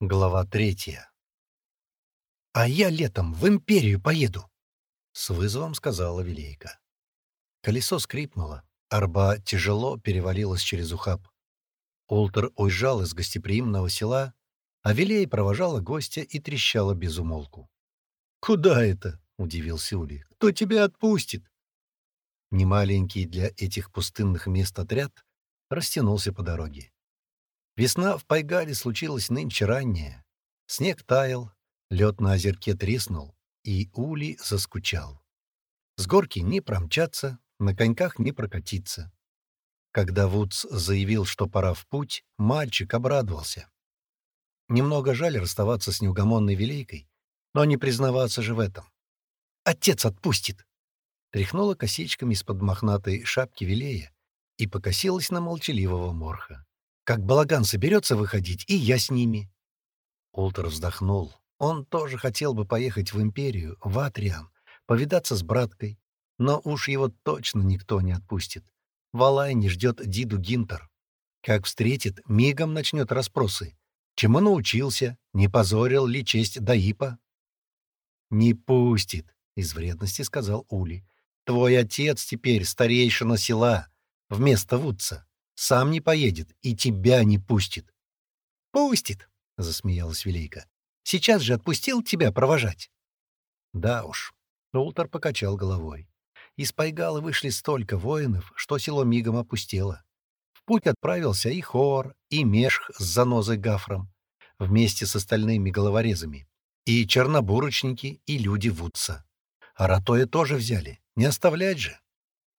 Глава третья. «А я летом в империю поеду!» — с вызовом сказала Велейка. Колесо скрипнуло, арба тяжело перевалилась через ухаб. Ултер уезжал из гостеприимного села, а Велей провожала гостя и трещала без умолку. «Куда это?» — удивился Ули. «Кто тебя отпустит?» Немаленький для этих пустынных мест отряд растянулся по дороге. Весна в Пайгаре случилась нынче ранняя. Снег таял, лед на озерке треснул, и Ули заскучал. С горки не промчаться, на коньках не прокатиться. Когда Вудс заявил, что пора в путь, мальчик обрадовался. Немного жаль расставаться с неугомонной великой, но не признаваться же в этом. «Отец отпустит!» Тряхнула косичками из-под мохнатой шапки Вилея и покосилась на молчаливого морха как балаган соберется выходить, и я с ними». Олтер вздохнул. Он тоже хотел бы поехать в Империю, в Атриан, повидаться с браткой, но уж его точно никто не отпустит. Валай не ждет Диду Гинтер. Как встретит, мигом начнет расспросы. Чем он научился, не позорил ли честь Даипа? «Не пустит», — из вредности сказал Ули. «Твой отец теперь старейшина села, вместо Вудца сам не поедет и тебя не пустит. — Пустит, — засмеялась Велейка. — Сейчас же отпустил тебя провожать. — Да уж, — Ултер покачал головой. Из Пайгала вышли столько воинов, что село мигом опустело. В путь отправился и Хор, и Мешх с занозой Гафром, вместе с остальными головорезами, и чернобурочники, и люди Вудса. А Ратоя тоже взяли, не оставлять же.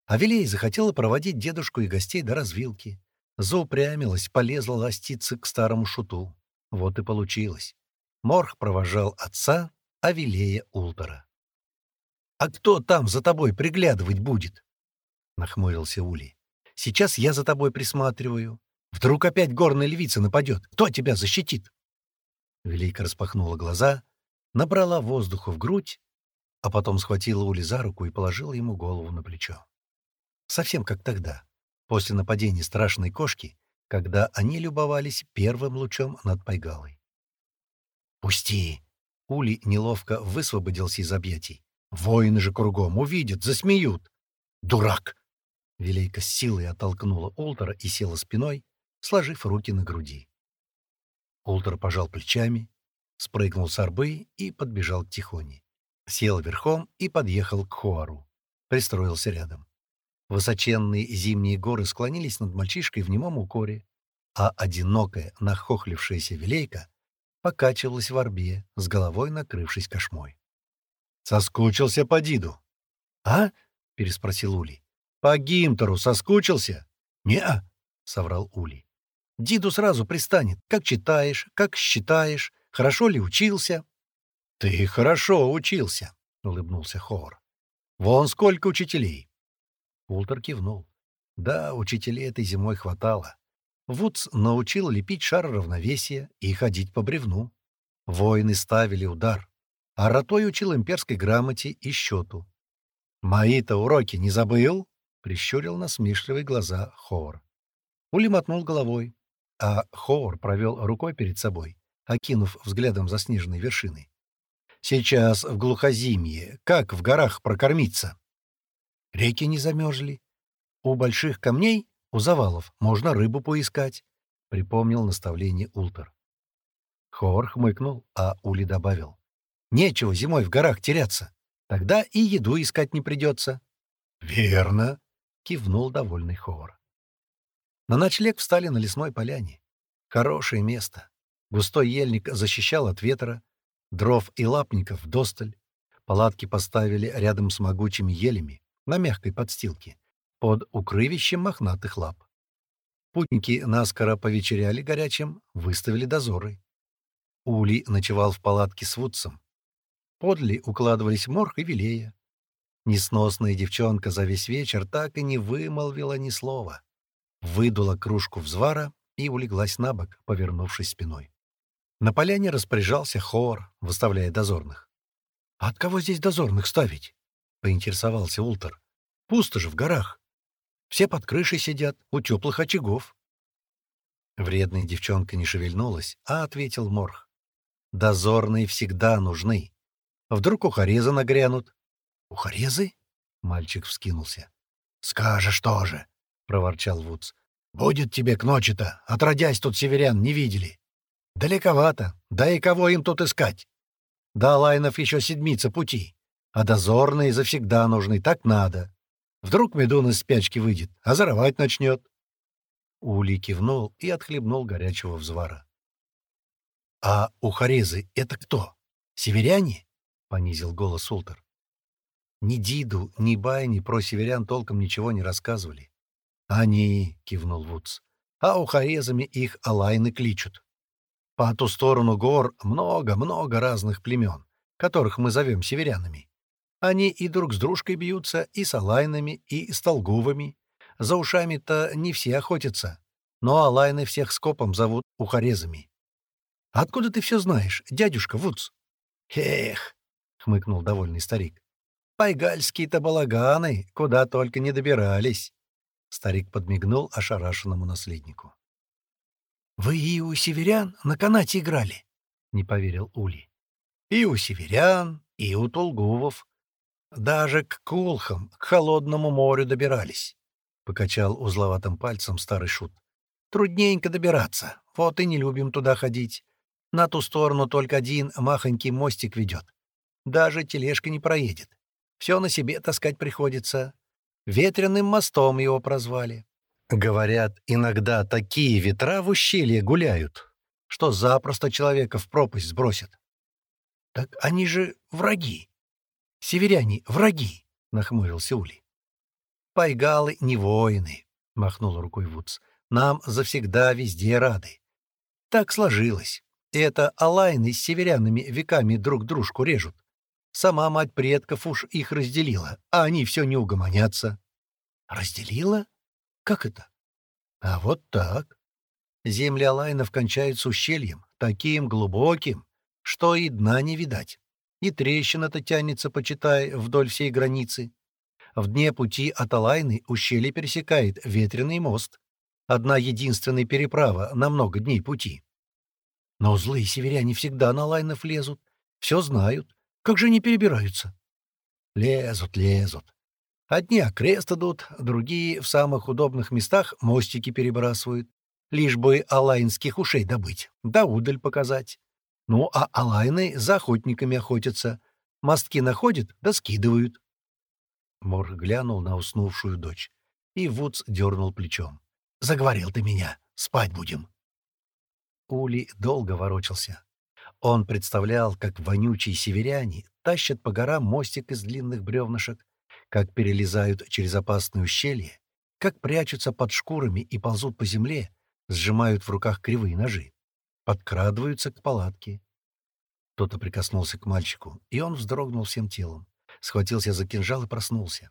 Авелей захотела проводить дедушку и гостей до развилки. Заупрямилась, полезла ластиться к старому шуту. Вот и получилось. Морх провожал отца, Авелея Ултера. «А кто там за тобой приглядывать будет?» — нахмурился Ули. «Сейчас я за тобой присматриваю. Вдруг опять горная львица нападет. Кто тебя защитит?» Велика распахнула глаза, набрала воздуха в грудь, а потом схватила Ули за руку и положила ему голову на плечо. совсем как тогда, после нападения страшной кошки, когда они любовались первым лучом над Пайгалой. «Пусти!» — Ули неловко высвободился из объятий. «Воины же кругом увидят, засмеют!» «Дурак!» Велейка с силой оттолкнула Олтера и села спиной, сложив руки на груди. Олтер пожал плечами, спрыгнул с арбы и подбежал к Тихоне. Сел верхом и подъехал к Хуару. Пристроился рядом. Высоченные зимние горы склонились над мальчишкой в немом укоре, а одинокая, нахохлившаяся велейка покачивалась в орбе, с головой накрывшись кошмой. «Соскучился по Диду!» «А?» — переспросил Ули. «По Гимтору соскучился?» «Не-а!» — соврал Ули. «Диду сразу пристанет. Как читаешь, как считаешь, хорошо ли учился?» «Ты хорошо учился!» — улыбнулся Хор. «Вон сколько учителей! Уолтер кивнул. Да, учителей этой зимой хватало. Вудс научил лепить шар равновесия и ходить по бревну. Воины ставили удар. А Ротой учил имперской грамоте и счету. «Мои-то уроки не забыл?» — прищурил насмешливые глаза Хоор. Ули мотнул головой, а Хоор провел рукой перед собой, окинув взглядом заснеженной вершины. «Сейчас в глухозимье. Как в горах прокормиться?» Реки не замерзли. У больших камней, у завалов, можно рыбу поискать, — припомнил наставление Ултер. Хор хмыкнул, а Ули добавил. Нечего зимой в горах теряться. Тогда и еду искать не придется. — Верно, — кивнул довольный Хор. На ночлег встали на лесной поляне. Хорошее место. Густой ельник защищал от ветра, дров и лапников досталь. Палатки поставили рядом с могучими елями на мягкой подстилке, под укрывищем мохнатых лап. Путники наскоро повечеряли горячим, выставили дозоры. Ули ночевал в палатке с Вудсом. Подли укладывались Морх и Вилея. Несносная девчонка за весь вечер так и не вымолвила ни слова. Выдула кружку взвара и улеглась на бок, повернувшись спиной. На поляне распоряжался хор, выставляя дозорных. «А от кого здесь дозорных ставить?» — поинтересовался Ултер. «Пусто же в горах. Все под крышей сидят, у теплых очагов». Вредная девчонка не шевельнулась, а ответил Морх. Дозорные всегда нужны. Вдруг ухарезы нагрянут. «Ухарезы?» — мальчик вскинулся. «Скажешь тоже», — проворчал Вудс. «Будет тебе к ночи-то, отродясь тут северян не видели. Далековато, да и кого им тут искать? До Алайнов еще седмица пути, а дозорные завсегда нужны, так надо. Вдруг Медун из спячки выйдет, а заровать начнет». Ули кивнул и отхлебнул горячего взвара. «А ухарезы — это кто? Северяне?» — понизил голос Ултер. Ни Диду, ни Байни про северян толком ничего не рассказывали. «Они», — кивнул Вудс, — «а ухарезами их алайны кличут. По ту сторону гор много-много разных племен, которых мы зовем северянами. Они и друг с дружкой бьются, и с Алайнами, и с Толгувами. За ушами-то не все охотятся. Но Алайны всех скопом зовут ухорезами. «Откуда ты все знаешь, дядюшка Вудс?» «Эх!» — хмыкнул довольный старик. «Пайгальские-то балаганы куда только не добирались!» Старик подмигнул ошарашенному наследнику. «Вы и у северян на канате играли?» — не поверил Ули. «И у северян, и у Толгувов», Даже к Кулхам, к холодному морю добирались», — покачал узловатым пальцем старый шут. «Трудненько добираться, вот и не любим туда ходить. На ту сторону только один махонький мостик ведет. Даже тележка не проедет. Все на себе таскать приходится. Ветреным мостом его прозвали. Говорят, иногда такие ветра в ущелье гуляют, что запросто человека в пропасть сбросят. — Так они же враги. Северяне — враги, — нахмурился Ули. — Пайгалы не воины, — махнул рукой Вудс. — Нам завсегда везде рады. Так сложилось. Это алайны с северянами веками друг дружку режут. Сама мать предков уж их разделила, а они все не угомонятся. Разделила? Как это? А вот так. Земли Алайнов кончаются ущельем, таким глубоким, что и дна не видать. и трещина-то тянется, почитай, вдоль всей границы. В дне пути от Алайны ущелье пересекает ветреный мост. Одна единственная переправа на много дней пути. Но злые северяне всегда на Алайнов лезут, все знают. Как же они перебираются? Лезут, лезут. Одни окрест идут, другие в самых удобных местах мостики перебрасывают, лишь бы алайнских ушей добыть, да удаль показать. Ну, а алайны за охотниками охотятся. Мостки находят, да скидывают. Мор глянул на уснувшую дочь, и Вудс дернул плечом. «Заговорил ты меня. Спать будем». Ули долго ворочался. Он представлял, как вонючие северяне тащат по горам мостик из длинных бревнышек, как перелезают через опасные ущелья, как прячутся под шкурами и ползут по земле, сжимают в руках кривые ножи. подкрадываются к палатке. Кто-то прикоснулся к мальчику, и он вздрогнул всем телом, схватился за кинжал и проснулся.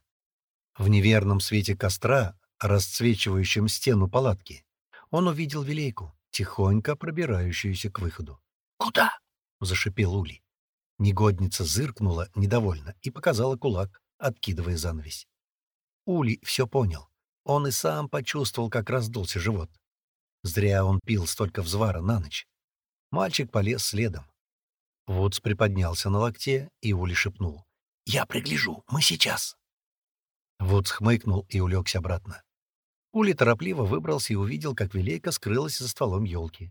В неверном свете костра, расцвечивающем стену палатки, он увидел Вилейку, тихонько пробирающуюся к выходу. «Куда?» — зашипел Ули. Негодница зыркнула недовольно и показала кулак, откидывая занавесь. Ули все понял. Он и сам почувствовал, как раздулся живот. Зря он пил столько взвара на ночь. Мальчик полез следом. Вудс приподнялся на локте и Ули шепнул. «Я пригляжу, мы сейчас!» Вудс хмыкнул и улегся обратно. Ули торопливо выбрался и увидел, как Велейка скрылась за стволом елки.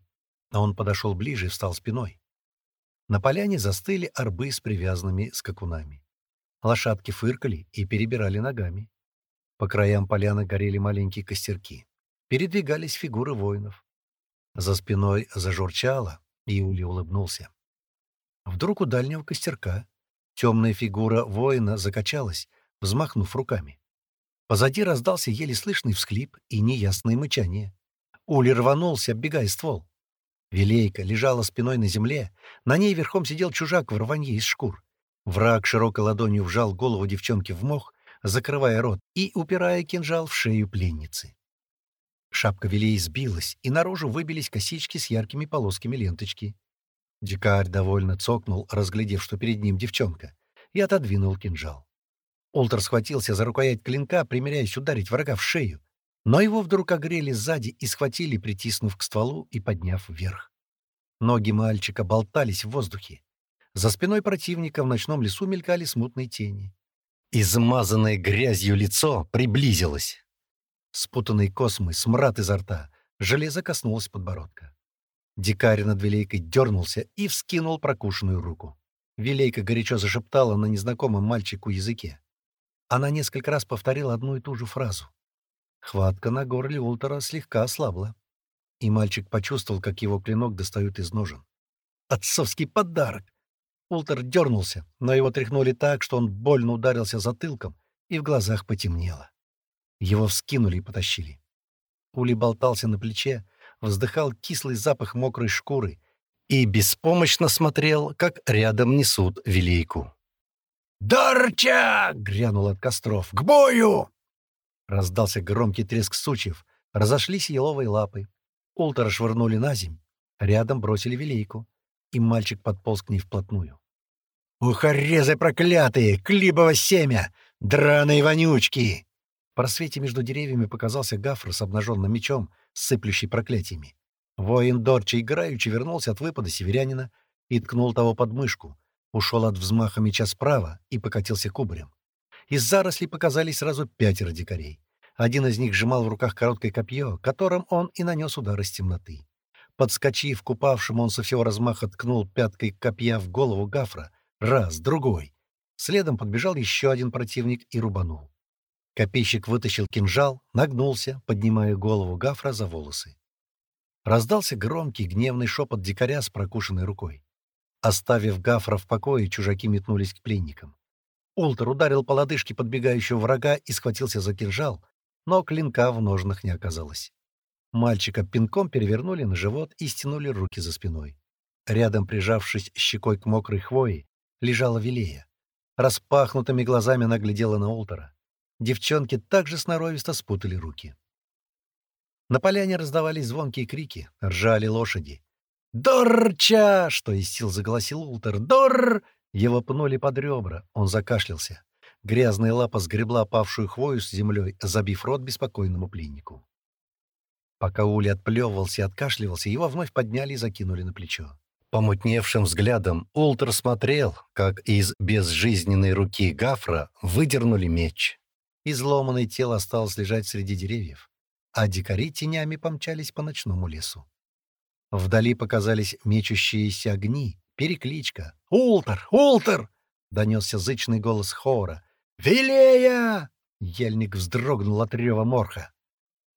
А он подошел ближе и встал спиной. На поляне застыли арбы с привязанными скакунами. Лошадки фыркали и перебирали ногами. По краям поляны горели маленькие костерки. Передвигались фигуры воинов. За спиной зажурчало, Юлия улыбнулся. Вдруг у дальнего костерка темная фигура воина закачалась, взмахнув руками. Позади раздался еле слышный всхлип и неясное мычание. Ули рванулся, оббегая ствол. Вилейка лежала спиной на земле, на ней верхом сидел чужак в рванье из шкур. Враг широкой ладонью вжал голову девчонки в мох, закрывая рот и упирая кинжал в шею пленницы. Шапка Вилей сбилась, и наружу выбились косички с яркими полосками ленточки. Дикарь довольно цокнул, разглядев, что перед ним девчонка, и отодвинул кинжал. Олтер схватился за рукоять клинка, примеряясь ударить врага в шею, но его вдруг огрели сзади и схватили, притиснув к стволу и подняв вверх. Ноги мальчика болтались в воздухе. За спиной противника в ночном лесу мелькали смутные тени. Измазанное грязью лицо приблизилось. Спутанные космы, смрад изо рта, железо коснулось подбородка. Дикарь над Вилейкой дернулся и вскинул прокушенную руку. Вилейка горячо зашептала на незнакомом мальчику языке. Она несколько раз повторила одну и ту же фразу. Хватка на горле Ултера слегка ослабла, и мальчик почувствовал, как его клинок достают из ножен. «Отцовский подарок!» Ултер дернулся, но его тряхнули так, что он больно ударился затылком, и в глазах потемнело. Его вскинули и потащили. Ули болтался на плече, вздыхал кислый запах мокрой шкуры и беспомощно смотрел, как рядом несут велейку. «Дорча!» — грянул от костров. «К бою!» Раздался громкий треск сучьев, разошлись еловые лапы. Ултера швырнули на земь, рядом бросили велейку и мальчик подполз к ней вплотную. «Ухорезы проклятые! Клибово семя! Драные вонючки!» В просвете между деревьями показался Гафр с обнаженным мечом, сыплющий проклятиями. Воин Дорча играючи вернулся от выпада северянина и ткнул того под мышку, ушел от взмаха меча справа и покатился кубарем. Из зарослей показались сразу пятеро дикарей. Один из них сжимал в руках короткое копье, которым он и нанес удар из темноты. Подскочив к упавшему, он со всего размаха ткнул пяткой копья в голову Гафра. Раз, другой. Следом подбежал еще один противник и рубанул. Копейщик вытащил кинжал, нагнулся, поднимая голову Гафра за волосы. Раздался громкий гневный шепот дикаря с прокушенной рукой. Оставив Гафра в покое, чужаки метнулись к пленникам. Ултер ударил по лодыжке подбегающего врага и схватился за кинжал, но клинка в ножнах не оказалось. Мальчика пинком перевернули на живот и стянули руки за спиной. Рядом, прижавшись щекой к мокрой хвои, лежала Вилея. Распахнутыми глазами наглядела на Ултера. Девчонки также сноровисто спутали руки. На поляне раздавались звонкие крики, ржали лошади. «Дорча!» — что из сил заголосил Ултер. «Дор!» — его пнули под ребра. Он закашлялся. Грязная лапа сгребла павшую хвою с землей, забив рот беспокойному пленнику. Пока Ули отплевывался и откашливался, его вновь подняли и закинули на плечо. Помутневшим взглядом Ултер смотрел, как из безжизненной руки Гафра выдернули меч изломанное тело осталось лежать среди деревьев, а дикари тенями помчались по ночному лесу. Вдали показались мечущиеся огни, перекличка. «Ултер! Ултер!» — донесся зычный голос хора. «Велея!» — ельник вздрогнул от рева морха.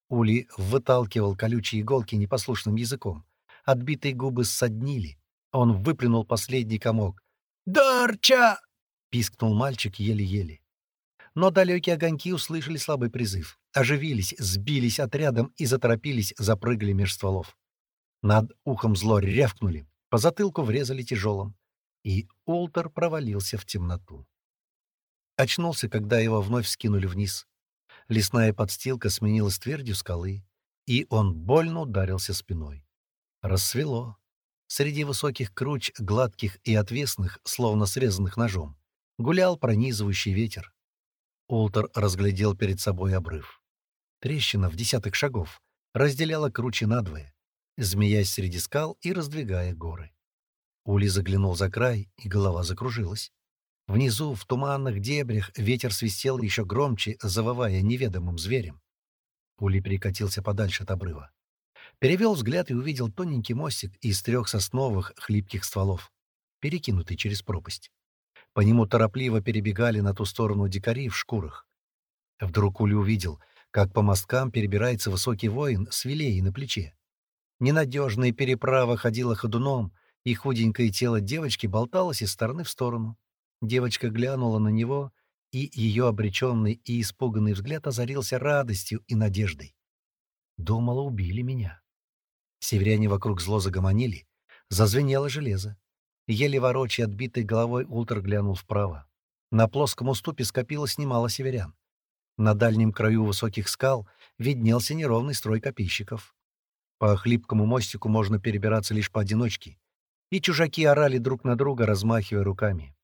Ули выталкивал колючие иголки непослушным языком. Отбитые губы ссоднили. Он выплюнул последний комок. «Дарча!» — пискнул мальчик еле-еле но далекие огоньки услышали слабый призыв, оживились, сбились отрядом и заторопились, запрыгали меж стволов. Над ухом зло рявкнули, по затылку врезали тяжелым, и Олтер провалился в темноту. Очнулся, когда его вновь скинули вниз. Лесная подстилка сменилась твердью скалы, и он больно ударился спиной. Рассвело. Среди высоких круч, гладких и отвесных, словно срезанных ножом, гулял пронизывающий ветер. Олтер разглядел перед собой обрыв. Трещина в десятых шагов разделяла круче надвое, змеясь среди скал и раздвигая горы. Ули заглянул за край, и голова закружилась. Внизу, в туманных дебрях, ветер свистел еще громче, завывая неведомым зверем. Ули перекатился подальше от обрыва. Перевел взгляд и увидел тоненький мостик из трех сосновых хлипких стволов, перекинутый через пропасть. По нему торопливо перебегали на ту сторону дикари в шкурах. Вдруг Ули увидел, как по мосткам перебирается высокий воин с вилеей на плече. Ненадежная переправа ходила ходуном, и худенькое тело девочки болталось из стороны в сторону. Девочка глянула на него, и ее обреченный и испуганный взгляд озарился радостью и надеждой. Думала, убили меня. Северяне вокруг зло загомонили, зазвенело железо. Еле ворочая отбитой головой, Ултер глянул вправо. На плоском уступе скопилось немало северян. На дальнем краю высоких скал виднелся неровный строй копейщиков. По хлипкому мостику можно перебираться лишь поодиночке, и чужаки орали друг на друга, размахивая руками.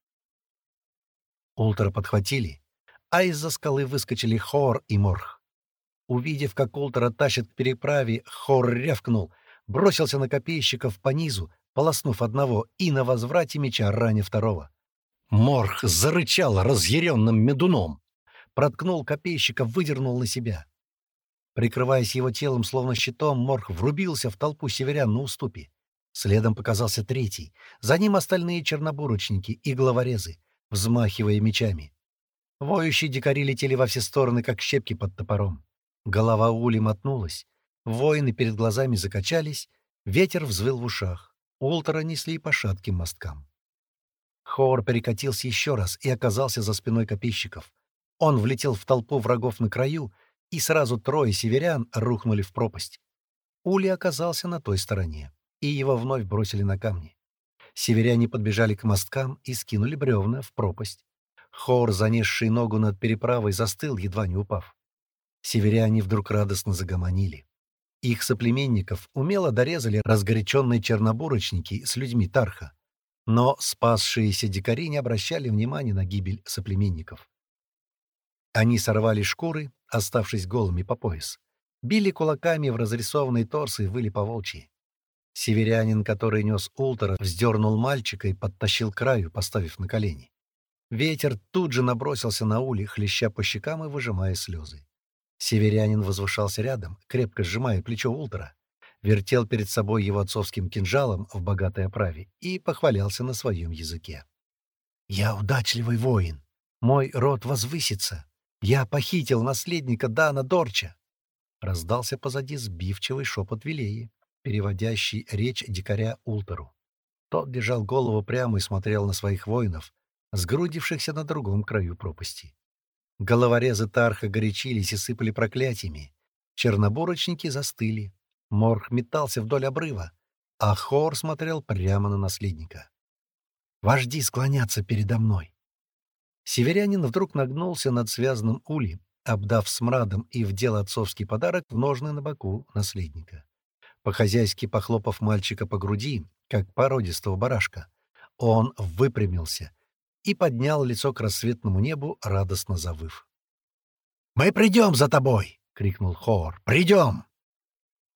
Ултера подхватили, а из-за скалы выскочили Хор и Морх. Увидев, как Ултера тащат к переправе, Хор рявкнул, бросился на копейщиков по низу, полоснув одного и на возврате меча ране второго. Морх зарычал разъяренным медуном. Проткнул копейщика, выдернул на себя. Прикрываясь его телом, словно щитом, Морх врубился в толпу северян на уступе. Следом показался третий. За ним остальные чернобурочники и главорезы, взмахивая мечами. Воющие дикари летели во все стороны, как щепки под топором. Голова Ули мотнулась. Воины перед глазами закачались, ветер взвыл в ушах. Ултера несли по шатким мосткам. Хор перекатился еще раз и оказался за спиной копейщиков. Он влетел в толпу врагов на краю, и сразу трое северян рухнули в пропасть. Ули оказался на той стороне и его вновь бросили на камни. Северяне подбежали к мосткам и скинули бревна в пропасть. Хор, занесший ногу над переправой, застыл, едва не упав. Северяне вдруг радостно загомонили. Их соплеменников умело дорезали разгоряченные чернобурочники с людьми Тарха. Но спасшиеся дикари не обращали внимания на гибель соплеменников. Они сорвали шкуры, оставшись голыми по пояс. Били кулаками в разрисованные торсы и выли по волчьи. Северянин, который нес Ултера, вздернул мальчика и подтащил краю, поставив на колени. Ветер тут же набросился на Ули, хлеща по щекам и выжимая слезы. Северянин возвышался рядом, крепко сжимая плечо Ултера. Вертел перед собой его отцовским кинжалом в богатой оправе и похвалялся на своем языке. «Я удачливый воин. Мой род возвысится. Я похитил наследника Дана Дорча!» Раздался позади сбивчивый шепот Вилеи, переводящий речь дикаря Ултеру. Тот держал голову прямо и смотрел на своих воинов, сгрудившихся на другом краю пропасти. Головорезы Тарха горячились и сыпали проклятиями. Чернобурочники застыли. Морг метался вдоль обрыва, а Хор смотрел прямо на наследника. «Вожди склонятся передо мной!» Северянин вдруг нагнулся над связанным улем, обдав смрадом и вдел отцовский подарок в ножны на боку наследника. По-хозяйски похлопав мальчика по груди, как породистого барашка, он выпрямился и поднял лицо к рассветному небу, радостно завыв. «Мы придем за тобой!» — крикнул Хоор. «Придем!»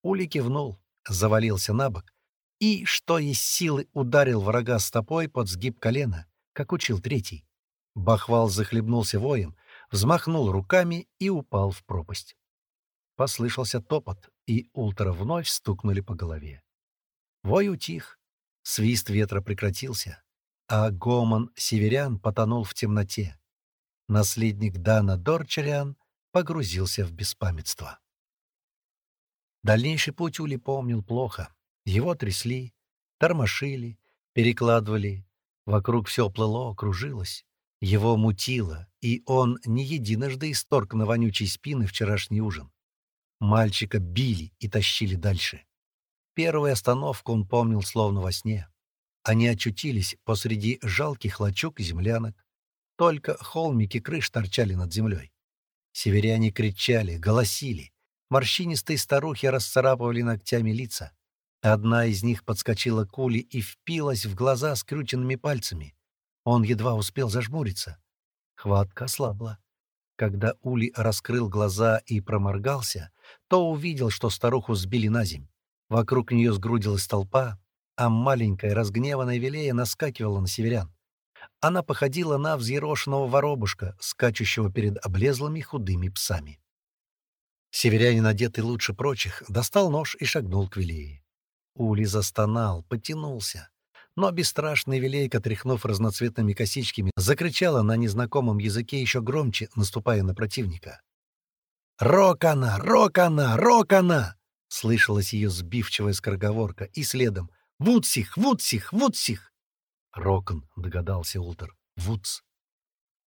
Ули кивнул, завалился на бок и, что из силы, ударил врага стопой под сгиб колена, как учил третий. Бахвал захлебнулся воем, взмахнул руками и упал в пропасть. Послышался топот, и Ультра вновь стукнули по голове. Вой утих, свист ветра прекратился а гомон северян потонул в темноте. Наследник Дана Дорчериан погрузился в беспамятство. Дальнейший путь Ули помнил плохо. Его трясли, тормошили, перекладывали. Вокруг все плыло, кружилось. Его мутило, и он не единожды исторг на вонючей спины вчерашний ужин. Мальчика били и тащили дальше. Первую остановку он помнил словно во сне. Они очутились посреди жалких лачуг и землянок. Только холмики крыш торчали над землей. Северяне кричали, голосили. Морщинистые старухи расцарапывали ногтями лица. Одна из них подскочила к Ули и впилась в глаза скрюченными пальцами. Он едва успел зажмуриться. Хватка ослабла. Когда Ули раскрыл глаза и проморгался, то увидел, что старуху сбили на земь. Вокруг нее сгрудилась толпа, а маленькая, разгневанная Вилея наскакивала на северян. Она походила на взъерошенного воробушка, скачущего перед облезлыми худыми псами. Северянин, одетый лучше прочих, достал нож и шагнул к Вилее. Ули застонал, потянулся. Но бесстрашная Вилейка тряхнув разноцветными косичками, закричала на незнакомом языке еще громче, наступая на противника. «Рок она! Рок она! Рок она!» Слышалась ее сбивчивая скороговорка, и следом «Вудсих! Вудсих! Вудсих!» «Рокон», — догадался Ултер. «Вудс».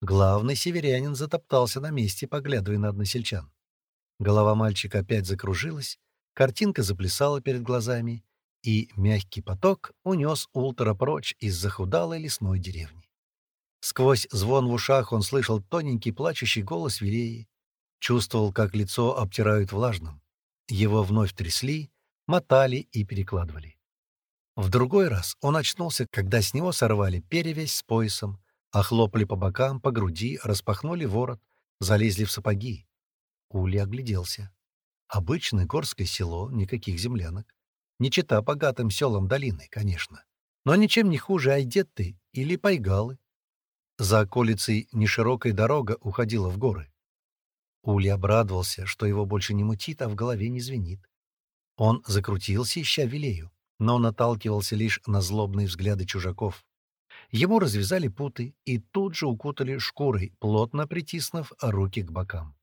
Главный северянин затоптался на месте, поглядывая на односельчан. Голова мальчика опять закружилась, картинка заплясала перед глазами, и мягкий поток унес Ултера прочь из захудалой лесной деревни. Сквозь звон в ушах он слышал тоненький плачущий голос Вереи, чувствовал, как лицо обтирают влажным. Его вновь трясли, мотали и перекладывали. В В другой раз он очнулся, когда с него сорвали перевязь с поясом, охлопали по бокам, по груди, распахнули ворот, залезли в сапоги. Ули огляделся. Обычное горское село, никаких землянок. Не чита богатым селам долины, конечно. Но ничем не хуже Айдетты или Пайгалы. За околицей неширокая дорога уходила в горы. Ули обрадовался, что его больше не мутит, а в голове не звенит. Он закрутился, ища Вилею. но наталкивался лишь на злобные взгляды чужаков. Ему развязали путы и тут же укутали шкурой, плотно притиснув руки к бокам.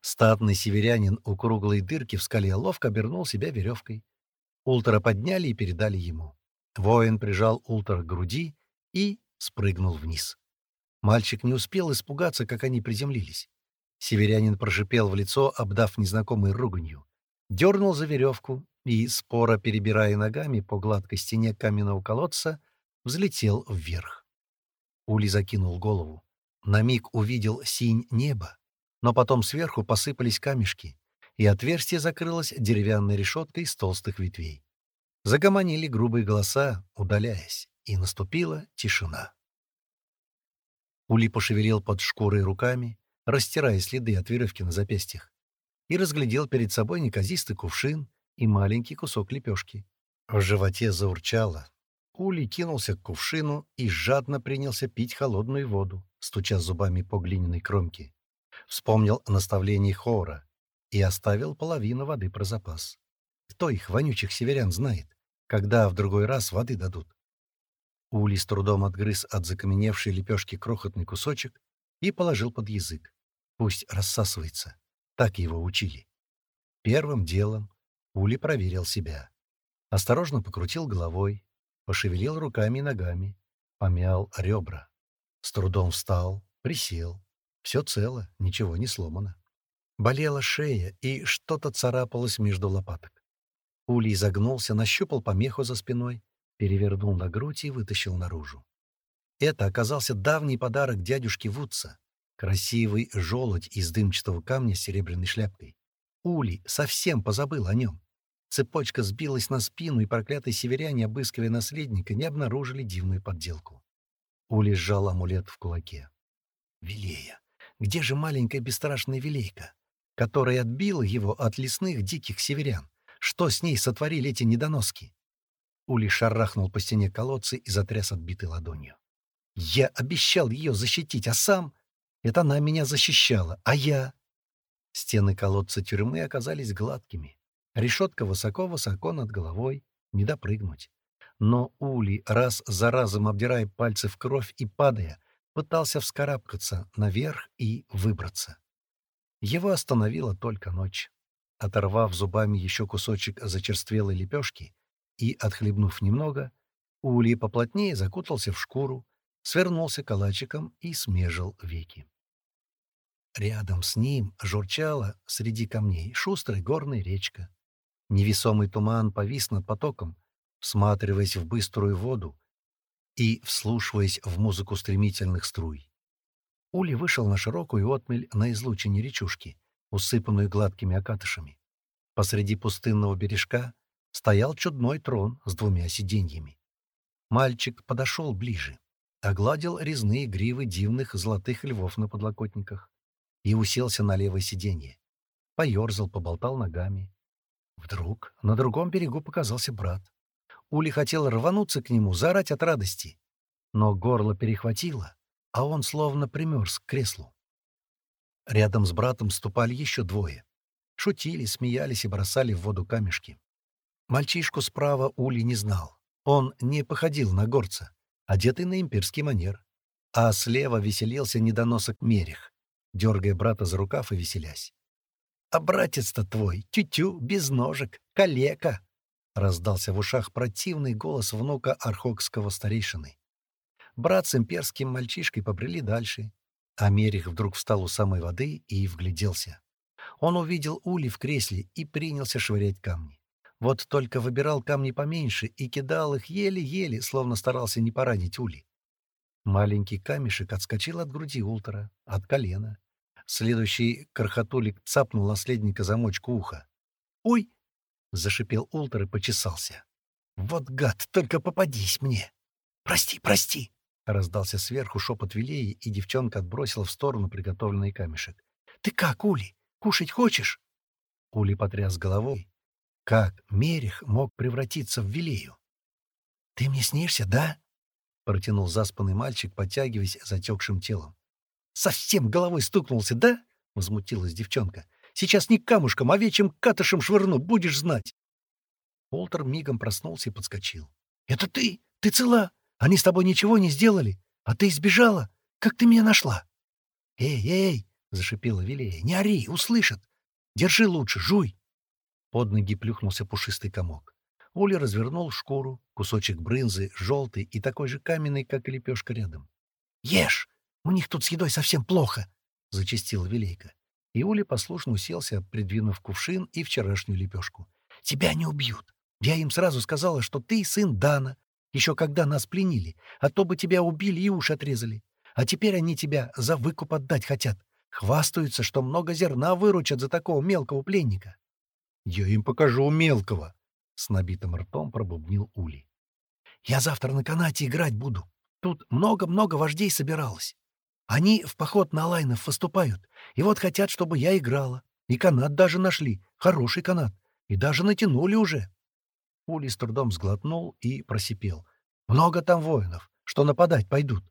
Статный северянин у круглой дырки в скале ловко обернул себя веревкой. Ултера подняли и передали ему. Воин прижал Ултера к груди и спрыгнул вниз. Мальчик не успел испугаться, как они приземлились. Северянин прошипел в лицо, обдав незнакомой руганью. дернул за веревку и, споро перебирая ногами по гладкой стене каменного колодца, взлетел вверх. Ули закинул голову. На миг увидел синь небо, но потом сверху посыпались камешки, и отверстие закрылось деревянной решеткой из толстых ветвей. Загомонили грубые голоса, удаляясь, и наступила тишина. Ули пошевелил под шкурой руками, растирая следы от веревки на запястьях и разглядел перед собой неказистый кувшин и маленький кусок лепешки. В животе заурчало. Ули кинулся к кувшину и жадно принялся пить холодную воду, стуча зубами по глиняной кромке. Вспомнил о наставлении Хора и оставил половину воды про запас. Кто их, вонючих северян, знает, когда в другой раз воды дадут? Ули с трудом отгрыз от закаменевшей лепешки крохотный кусочек и положил под язык. Пусть рассасывается. Так его учили. Первым делом Ули проверил себя. Осторожно покрутил головой, пошевелил руками и ногами, помял ребра. С трудом встал, присел. Все цело, ничего не сломано. Болела шея, и что-то царапалось между лопаток. Ули загнулся, нащупал помеху за спиной, перевернул на грудь и вытащил наружу. Это оказался давний подарок дядюшки Вудса красивый желудь из дымчатого камня с серебряной шляпкой. Ули совсем позабыл о нем. Цепочка сбилась на спину, и проклятые северяне, обыскивая наследника, не обнаружили дивную подделку. Ули сжал амулет в кулаке. «Вилея! Где же маленькая бесстрашная Вилейка, которая отбила его от лесных диких северян? Что с ней сотворили эти недоноски?» Ули шарахнул по стене колодцы и затряс отбитой ладонью. «Я обещал ее защитить, а сам...» Это она меня защищала, а я... Стены колодца тюрьмы оказались гладкими. Решетка высоко-высоко над головой, не допрыгнуть. Но Ули, раз за разом обдирая пальцы в кровь и падая, пытался вскарабкаться наверх и выбраться. Его остановила только ночь. Оторвав зубами еще кусочек зачерствелой лепешки и отхлебнув немного, Ули поплотнее закутался в шкуру, свернулся калачиком и смежил веки. Рядом с ним журчала среди камней шустрая горная речка. Невесомый туман повис над потоком, всматриваясь в быструю воду и вслушиваясь в музыку стремительных струй. Ули вышел на широкую отмель на излучине речушки, усыпанную гладкими окатышами. Посреди пустынного бережка стоял чудной трон с двумя сиденьями. Мальчик подошел ближе. Огладил резные гривы дивных золотых львов на подлокотниках и уселся на левое сиденье. Поерзал, поболтал ногами. Вдруг на другом берегу показался брат. Ули хотел рвануться к нему, заорать от радости. Но горло перехватило, а он словно примерз к креслу. Рядом с братом ступали еще двое. Шутили, смеялись и бросали в воду камешки. Мальчишку справа Ули не знал. Он не походил на горца одетый на имперский манер. А слева веселился недоносок Мерих, дергая брата за рукав и веселясь. «А братец-то твой, тю-тю, без ножек, калека!» — раздался в ушах противный голос внука архокского старейшины. Брат с имперским мальчишкой побрели дальше, а Мерих вдруг встал у самой воды и вгляделся. Он увидел Ули в кресле и принялся швырять камни. Вот только выбирал камни поменьше и кидал их еле-еле, словно старался не поранить Ули. Маленький камешек отскочил от груди Ултера, от колена. Следующий кархатулик цапнул наследника замочку уха. «Ой!» — зашипел Ултер и почесался. «Вот гад, только попадись мне!» «Прости, прости!» — раздался сверху шепот Вилеи, и девчонка отбросила в сторону приготовленный камешек. «Ты как, Ули? Кушать хочешь?» Ули потряс головой, как Мерих мог превратиться в Вилею. «Ты мне снишься, да?» — протянул заспанный мальчик, подтягиваясь затекшим телом. «Совсем головой стукнулся, да?» — возмутилась девчонка. «Сейчас не камушком, а вечем катышем швырну, будешь знать!» Уолтер мигом проснулся и подскочил. «Это ты! Ты цела! Они с тобой ничего не сделали! А ты избежала! Как ты меня нашла?» «Эй, эй!» — зашипела Вилея. «Не ори! Услышат! Держи лучше! Жуй!» Под ноги плюхнулся пушистый комок. Ули развернул шкуру, кусочек брынзы, желтый и такой же каменный, как и лепешка рядом. «Ешь! У них тут с едой совсем плохо!» — зачастила Велейка. И Ули послушно уселся, придвинув кувшин и вчерашнюю лепешку. «Тебя не убьют! Я им сразу сказала, что ты сын Дана, еще когда нас пленили, а то бы тебя убили и уж отрезали. А теперь они тебя за выкуп отдать хотят. Хвастаются, что много зерна выручат за такого мелкого пленника». «Я им покажу мелкого!» — с набитым ртом пробубнил Ули. «Я завтра на канате играть буду. Тут много-много вождей собиралось. Они в поход на лайнов выступают, и вот хотят, чтобы я играла. И канат даже нашли, хороший канат, и даже натянули уже». Ули с трудом сглотнул и просипел. «Много там воинов, что нападать пойдут.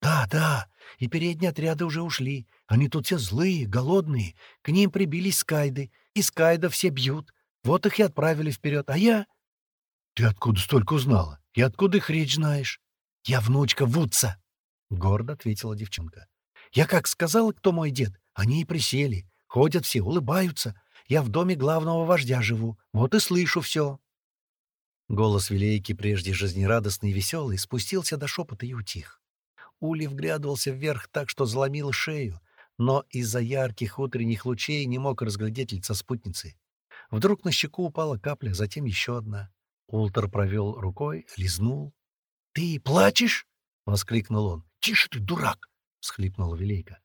«Да, да, и передние отряды уже ушли. Они тут все злые, голодные. К ним прибились скайды. И скайда все бьют. Вот их и отправили вперед. А я...» «Ты откуда столько узнала? И откуда их речь знаешь?» «Я внучка Вудса», — гордо ответила девчонка. «Я как сказала, кто мой дед, они и присели. Ходят все, улыбаются. Я в доме главного вождя живу. Вот и слышу все». Голос Вилейки, прежде жизнерадостный и веселый, спустился до шепота и утих. Ули вглядывался вверх так, что заломил шею, но из-за ярких утренних лучей не мог разглядеть лица спутницы. Вдруг на щеку упала капля, затем еще одна. Ултер провел рукой, лизнул. — Ты плачешь? — воскликнул он. — Тише ты, дурак! — всхлипнула Вилейка.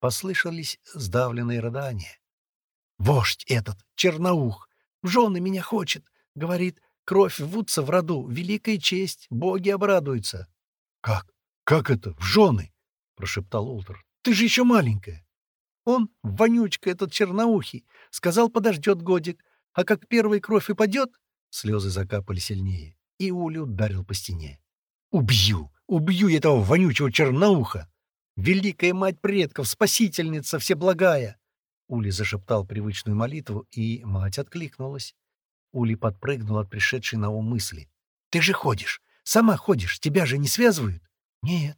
Послышались сдавленные рыдания. — Вождь этот, черноух, в жены меня хочет, — говорит, Кровь вудца в роду — великая честь, боги обрадуются. — Как? «Как это? В жены?» — прошептал Ултер. «Ты же еще маленькая!» «Он, вонючка этот черноухий, сказал, подождет годик, а как первая кровь и падет...» Слезы закапали сильнее, и Уля ударил по стене. «Убью! Убью этого вонючего чернауха! Великая мать предков, спасительница, всеблагая!» Ули зашептал привычную молитву, и мать откликнулась. Ули подпрыгнул от пришедшей на ум мысли. «Ты же ходишь! Сама ходишь! Тебя же не связывают!» «Нет».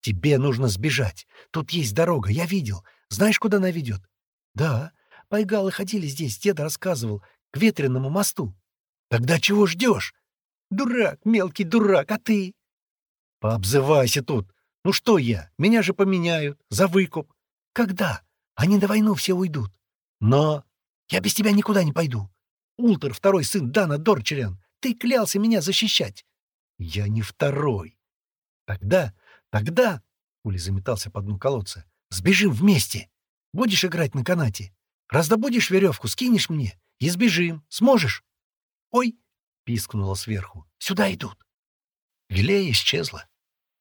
«Тебе нужно сбежать. Тут есть дорога, я видел. Знаешь, куда она ведет?» «Да. Пайгалы ходили здесь, деда рассказывал, к ветреному мосту». «Тогда чего ждешь?» «Дурак, мелкий дурак, а ты?» «Пообзывайся тут. Ну что я? Меня же поменяют. За выкуп». «Когда? Они на войну все уйдут». «Но...» «Я без тебя никуда не пойду. Ултер, второй сын Дана Дорчерян, ты клялся меня защищать». «Я не второй. Тогда, тогда, Ули заметался по дну колодца, сбежим вместе. Будешь играть на канате. Раздобудешь веревку, скинешь мне и сбежим. Сможешь? Ой, пискнула сверху. Сюда идут. Вилея исчезла.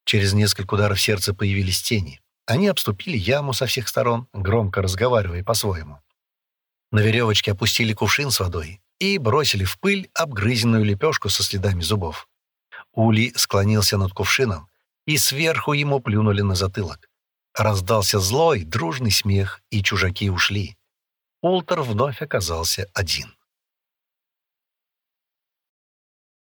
Через несколько ударов сердца появились тени. Они обступили яму со всех сторон, громко разговаривая по-своему. На веревочке опустили кувшин с водой и бросили в пыль обгрызенную лепешку со следами зубов. Ули склонился над кувшином, и сверху ему плюнули на затылок. Раздался злой, дружный смех, и чужаки ушли. Олтер вновь оказался один.